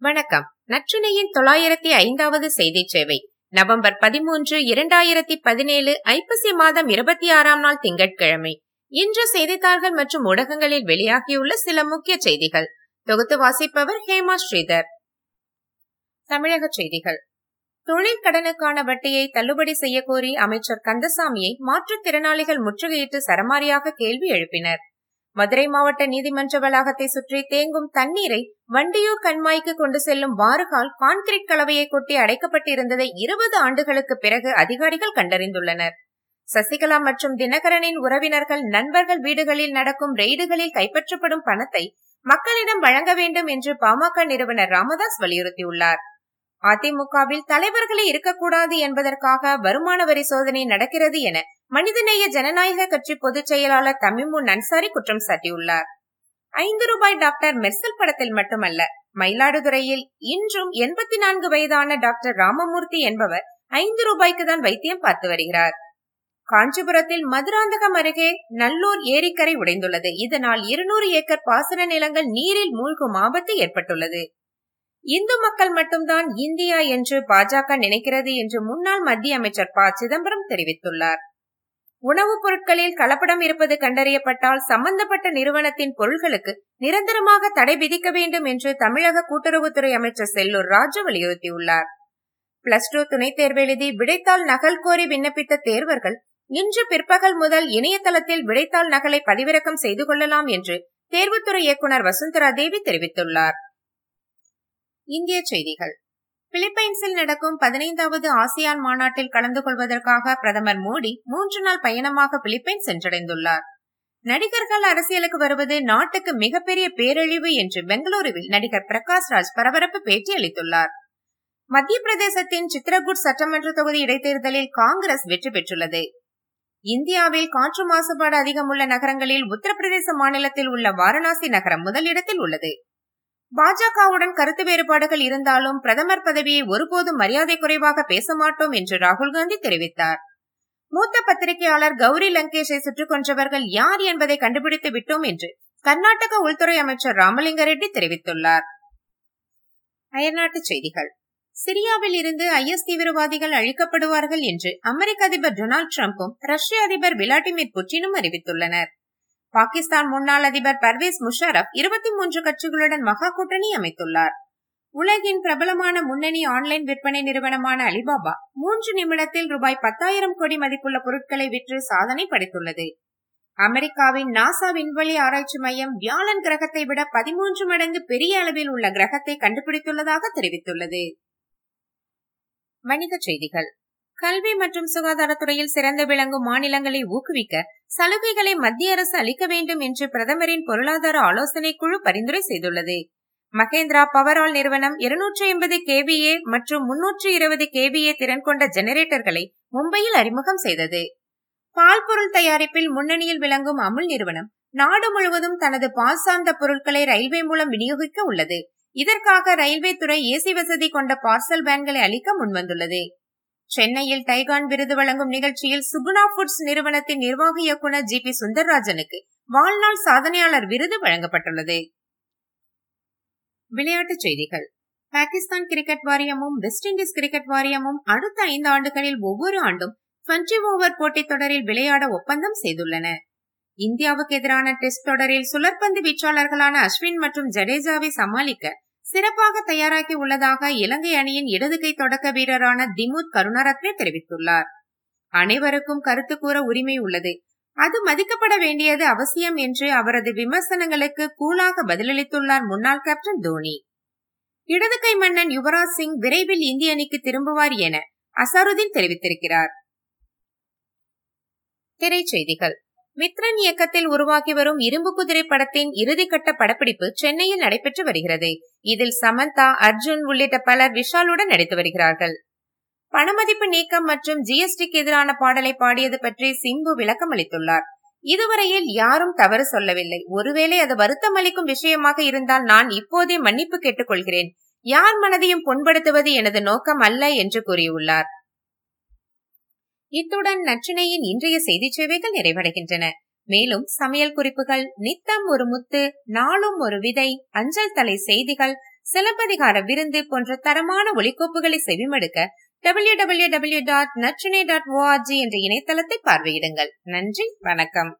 வணக்கம். நற்றினையின் தொள்ளாயிரத்தி ஐந்தாவது செய்தி சேவை. நவம்பர் பதிமூன்று இரண்டாயிரத்தி பதினேழு ஐப்பசி மாதம் இருபத்தி ஆறாம் நாள் திங்கட்கிழமை. இன்று செய்தித்தாள்கள் மற்றும் ஊடகங்களில் வெளியாகியுள்ள சில முக்கிய செய்திகள். தொகுத்து வாசிப்பவர் ஹேமா ஸ்ரீதர். தமிழக செய்திகள். தொழில் கடனுக்கான வட்டியை தள்ளுபடி செய்யக்கோரி கோரி அமைச்சர் கந்தசாமியை மாற்றுத்திறனாளிகள் முற்றுகையிட்டு சரமாரியாக கேள்வி எழுப்பினர். மதுரை மாவட்ட நீதிமன்ற வளாகத்தை சுற்றி தேங்கும் தண்ணீரை வண்டியூர் கண்மாய்க்கு கொண்டு செல்லும் வாறுகால் கான்கிரீட் கலவையை கொட்டி அடைக்கப்பட்டிருந்ததை இருபது ஆண்டுகளுக்கு பிறகு அதிகாரிகள் கண்டறிந்துள்ளனர். சசிகலா மற்றும் தினகரனின் உறவினர்கள் நண்பர்கள் வீடுகளில் நடக்கும் ரெய்டுகளில் கைப்பற்றப்படும் பணத்தை மக்களிடம் வழங்க வேண்டும் என்று பாமக நிறுவனர் ராமதாஸ் வலியுறுத்தியுள்ளார். அதிமுகவில் தலைவர்களே இருக்கக்கூடாது என்பதற்காக வருமான வரி சோதனை நடக்கிறது என மனிதநேய ஜனநாயக கட்சி பொதுச் செயலாளர் தமிமுன் அன்சாரி குற்றம் சாட்டியுள்ளார். ஐந்து ரூபாய் டாக்டர் மெர்சல் படத்தில் மட்டுமல்ல மயிலாடுதுறையில் இன்றும் எண்பத்தி நான்கு வயதான டாக்டர் ராமமூர்த்தி என்பவர் ஐந்து ரூபாய்க்கு தான் வைத்தியம் பார்த்து வருகிறார். காஞ்சிபுரத்தில் மதுராந்தகம் அருகே நல்லூர் ஏரிக்கரை உடைந்துள்ளது. இதனால் இருநூறு ஏக்கர் பாசன நிலங்கள் நீரில் மூழ்கும் ஆபத்து ஏற்பட்டுள்ளது. இந்து மக்கள் மட்டும்தான் இந்தியா என்று பாஜக நினைக்கிறது என்று முன்னாள் மத்திய அமைச்சர் ப. சிதம்பரம் தெரிவித்துள்ளார். உணவுப் பொருட்களில் கலப்படம் இருப்பது கண்டறியப்பட்டால் சம்பந்தப்பட்ட நிறுவனத்தின் பொருள்களுக்கு நிரந்தரமாக தடை விதிக்க வேண்டும் என்று தமிழக கூட்டுறவுத்துறை அமைச்சர் செல்லூர் ராஜு வலியுறுத்தியுள்ளார். பிளஸ் டூ துணைத் தேர்வு எழுதி விடைத்தாள் நகல் கோரி விண்ணப்பித்த தேர்வர்கள் இன்று பிற்பகல் முதல் இணையதளத்தில் விடைத்தாள் நகலை பதிவிறக்கம் செய்து கொள்ளலாம் என்று தேர்வுத்துறை இயக்குநர் வசுந்தரா தேவி தெரிவித்துள்ளார். இந்திய செய்திகள். பிலிப்பைன்ஸில் நடக்கும் பதினைந்தாவது ஆசியான் மாநாட்டில் கலந்து கொள்வதற்காக பிரதமர் மோடி மூன்று நாள் பயணமாக பிலிப்பைன்ஸ் சென்றடைந்துள்ளார். நடிகர்கள் அரசியலுக்கு வருவது நாட்டுக்கு மிகப்பெரிய பேரழிவு என்று பெங்களூருவில் நடிகர் பிரகாஷ் ராஜ் பரபரப்பு பேட்டி அளித்துள்ளார். மத்திய பிரதேசத்தின் சித்ரகுட் சட்டமன்ற தொகுதி இடைத்தேர்தலில் காங்கிரஸ் வெற்றி பெற்றுள்ளது. இந்தியாவில் காற்று மாசுபாடு அதிகம் உள்ள நகரங்களில் உத்தரப்பிரதேச மாநிலத்தில் உள்ள வாரணாசி நகரம் முதலிடத்தில் உள்ளது. பாஜகவுடன் கருத்து வேறுபாடுகள் இருந்தாலும் பிரதமர் பதவியை ஒருபோதும் மரியாதை குறைவாக பேச மாட்டோம் என்று ராகுல் காந்தி தெரிவித்தார். மூத்த பத்திரிகையாளர் கௌரி லங்கேஷை சுட்டுக் கொன்றவர்கள் யார் என்பதை கண்டுபிடித்து விட்டோம் என்று கர்நாடக உள்துறை அமைச்சர் ராமலிங்க ரெட்டி தெரிவித்துள்ளார். அயர்நாட்டு செய்திகள். சிரியாவில் இருந்து ஐஎஸ் தீவிரவாதிகள் அழிக்கப்படுவார்கள் என்று அமெரிக்க அதிபர் டொனால்டு டிரம்பும் ரஷ்ய அதிபர் விளாடிமிர் புட்டினும் அறிவித்துள்ளனர். பாகிஸ்தான் முன்னாள் அதிபர் பர்வேஸ் முஷாரப் இருபத்தி மூன்று கட்சிகளுடன் மகா கூட்டணி அமைத்துள்ளார். உலகின் பிரபலமான முன்னணி ஆன்லைன் விற்பனை நிறுவனமான அலிபாபா மூன்று நிமிடத்தில் ரூபாய் பத்தாயிரம் கோடி மதிப்புள்ள பொருட்களை விற்று சாதனை படைத்துள்ளது. அமெரிக்காவின் நாசா விண்வெளி ஆராய்ச்சி மையம் வியாழன் கிரகத்தை விட பதிமூன்று மடங்கு பெரிய அளவில் உள்ள கிரகத்தை கண்டுபிடித்துள்ளதாக தெரிவித்துள்ளது. வணிகச் செய்திகள். கல்வி மற்றும் சுகாதாரத்துறையில் சிறந்து விளங்கும் மாநிலங்களை ஊக்குவிக்க சலுகைகளை மத்திய அரசு அளிக்க வேண்டும் என்று பிரதமரின் பொருளாதார ஆலோசனை குழு பரிந்துரை செய்துள்ளது. மகேந்திரா பவரால் நிறுவனம் இருநூற்றி எண்பது கேவிஏ மற்றும் முன்னூற்றி இருபது கேவிஏ திறன் கொண்ட ஜெனரேட்டர்களை மும்பையில் அறிமுகம் செய்தது. பால் பொருள் தயாரிப்பில் முன்னணியில் விளங்கும் அமுல் நிறுவனம் நாடு முழுவதும் தனது பால் சார்ந்த பொருட்களை ரயில்வே மூலம் விநியோகிக்க உள்ளது. இதற்காக ரயில்வே துறை ஏசி வசதி கொண்ட பார்சல் வேன்களை அளிக்க முன்வந்துள்ளது. சென்னையில் டைகான் விருது வழங்கும் நிகழ்ச்சியில் சுகுணா ஃபுட்ஸ் நிறுவனத்தின் நிர்வாக இயக்குநர் ஜி பி சுந்தர்ராஜனுக்கு வாழ்நாள் சாதனையாளர் விருது வழங்கப்பட்டுள்ளது. விளையாட்டுச் செய்திகள். பாகிஸ்தான் கிரிக்கெட் வாரியமும் வெஸ்ட் இண்டீஸ் கிரிக்கெட் வாரியமும் அடுத்த ஐந்து ஆண்டுகளில் ஒவ்வொரு ஆண்டும் டுவெண்டி ஓவர் போட்டித் தொடரில் விளையாட ஒப்பந்தம் செய்துள்ளன. இந்தியாவுக்கு எதிரான டெஸ்ட் தொடரில் சுழற்பந்து வீச்சாளர்களான அஸ்வின் மற்றும் ஜடேஜாவை சமாளிக்க சிறப்பாக தயாராகி உள்ளதாக இலங்கை அணியின் இடது கை தொடக்க வீரரான திமுத் கருணாரத்னே தெரிவித்துள்ளார். அனைவருக்கும் கருத்து கூற உரிமை உள்ளது. அது மதிக்கப்பட வேண்டியது அவசியம் என்று அவரது விமர்சனங்களுக்கு கூலாக பதிலளித்துள்ளார் முன்னாள் கேப்டன் தோனி. இடது கை மன்னன் யுவராஜ் சிங் விரைவில் இந்திய அணிக்கு திரும்புவார் என அசாருதீன் தெரிவித்திருக்கிறார். திரைச்செய்திகள். மித்ரன் இயக்கத்தில் உருவாகி வரும் இரும்பு குதிரை படத்தின் இறுதிக்கட்ட படப்பிடிப்பு சென்னையில் நடைபெற்று வருகிறது. இதில் சமந்தா அர்ஜுன் உள்ளிட்ட பலர் விஷாலுடன் நடித்து வருகிறார்கள். பணமதிப்பு நீக்கம் மற்றும் ஜிஎஸ்டிக்கு எதிரான பாடலை பாடியது பற்றி சிம்பு விளக்கம் அளித்துள்ளார். இதுவரையில் யாரும் தவறு சொல்லவில்லை. ஒருவேளை அது வருத்தம் அளிக்கும் விஷயமாக இருந்தால் நான் இப்போதே மன்னிப்பு கேட்டுக்கொள்கிறேன். யார் மனதையும் புண்படுத்துவது எனது நோக்கம் அல்ல என்று கூறியுள்ளார். இத்துடன் நற்றினையின் இன்றைய செய்தி சேவைகள் நிறைவடைகின்றன. மேலும் சமையல் குறிப்புகள் நித்தம் ஒரு முத்து நாளும் ஒரு விதை அஞ்சல் தலை செய்திகள் சிலப்பதிகார விருந்து போன்ற தரமான ஒலிக்கோப்புகளை செவிமடுக்க W W W dot Natrinai dot O R G என்ற இணையதளத்தை பார்வையிடுங்கள். நன்றி வணக்கம்.